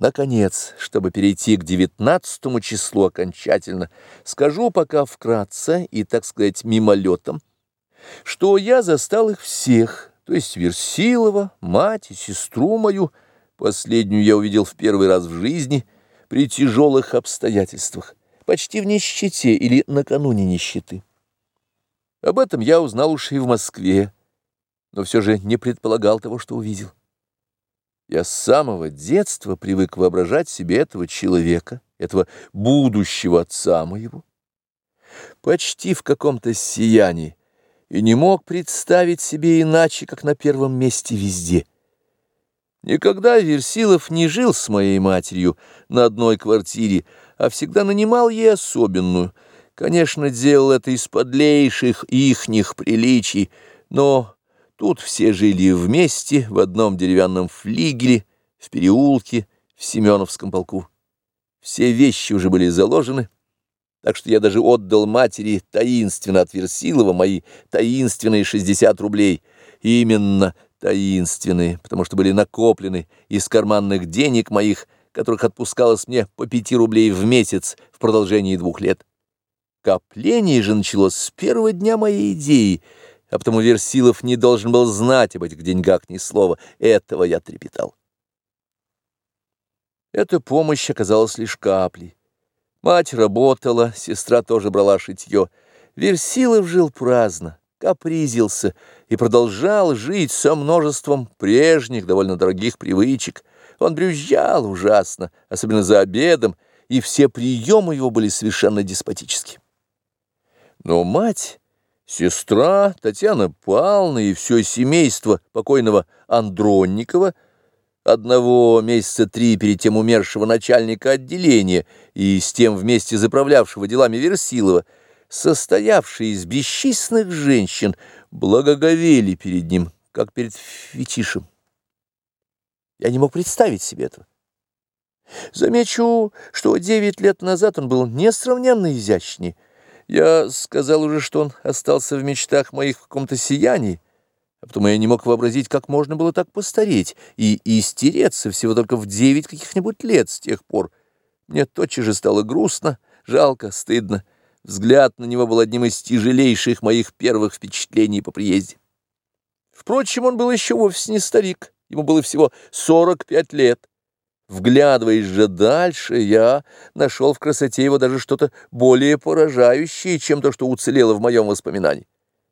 Наконец, чтобы перейти к девятнадцатому числу окончательно, скажу пока вкратце и, так сказать, мимолетом, что я застал их всех, то есть Версилова, мать и сестру мою, последнюю я увидел в первый раз в жизни, при тяжелых обстоятельствах, почти в нищете или накануне нищеты. Об этом я узнал уж и в Москве, но все же не предполагал того, что увидел. Я с самого детства привык воображать себе этого человека, этого будущего отца моего, почти в каком-то сиянии, и не мог представить себе иначе, как на первом месте везде. Никогда Версилов не жил с моей матерью на одной квартире, а всегда нанимал ей особенную. Конечно, делал это из подлейших ихних приличий, но Тут все жили вместе в одном деревянном флигеле, в переулке, в Семеновском полку. Все вещи уже были заложены, так что я даже отдал матери таинственно от Версилова мои таинственные 60 рублей. Именно таинственные, потому что были накоплены из карманных денег моих, которых отпускалось мне по 5 рублей в месяц в продолжении двух лет. Копление же началось с первого дня моей идеи — а потому Версилов не должен был знать об этих деньгах ни слова. Этого я трепетал. Эта помощь оказалась лишь каплей. Мать работала, сестра тоже брала шитье. Версилов жил праздно, капризился и продолжал жить со множеством прежних, довольно дорогих привычек. Он брюзжал ужасно, особенно за обедом, и все приемы его были совершенно деспотические. Но мать Сестра Татьяна Павловна и все семейство покойного Андронникова, одного месяца три перед тем умершего начальника отделения и с тем вместе заправлявшего делами Версилова, состоявшие из бесчисленных женщин, благоговели перед ним, как перед фетишем. Я не мог представить себе этого. Замечу, что девять лет назад он был несравненно изящнее, я сказал уже, что он остался в мечтах моих в каком-то сиянии, а потом я не мог вообразить, как можно было так постареть и истереться всего только в девять каких-нибудь лет с тех пор. Мне тотчас же стало грустно, жалко, стыдно. Взгляд на него был одним из тяжелейших моих первых впечатлений по приезде. Впрочем, он был еще вовсе не старик, ему было всего сорок пять лет. Вглядываясь же дальше, я нашел в красоте его даже что-то более поражающее, чем то, что уцелело в моем воспоминании.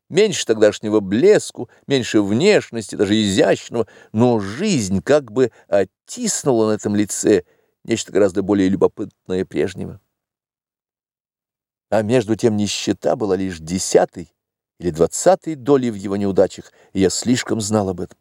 Меньше тогдашнего блеску, меньше внешности, даже изящного, но жизнь как бы оттиснула на этом лице нечто гораздо более любопытное прежнего. А между тем нищета была лишь десятой или двадцатой долей в его неудачах, и я слишком знал об этом.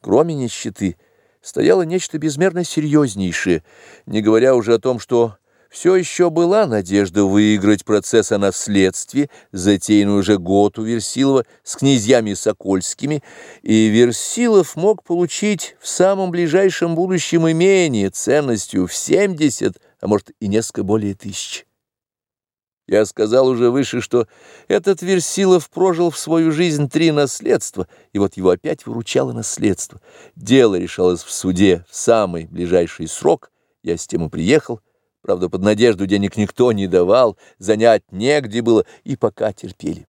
Кроме нищеты — стояло нечто безмерно серьезнейшее, не говоря уже о том, что все еще была надежда выиграть процесс о наследстве, затеянный уже год у Версилова с князьями Сокольскими, и Версилов мог получить в самом ближайшем будущем имение ценностью в 70, а может и несколько более тысяч. Я сказал уже выше, что этот Версилов прожил в свою жизнь три наследства, и вот его опять выручало наследство. Дело решалось в суде в самый ближайший срок, я с тем и приехал, правда, под надежду денег никто не давал, занять негде было, и пока терпели.